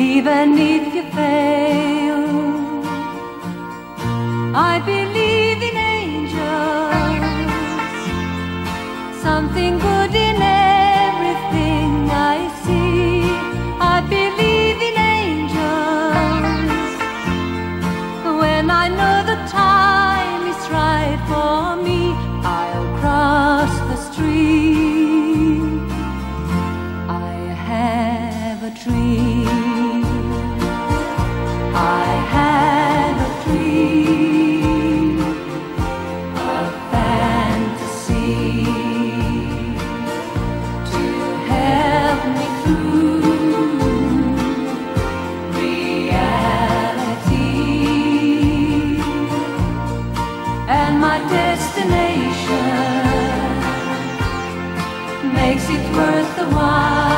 even if you fail. I believe in angels, something good in everything makes it worth the while.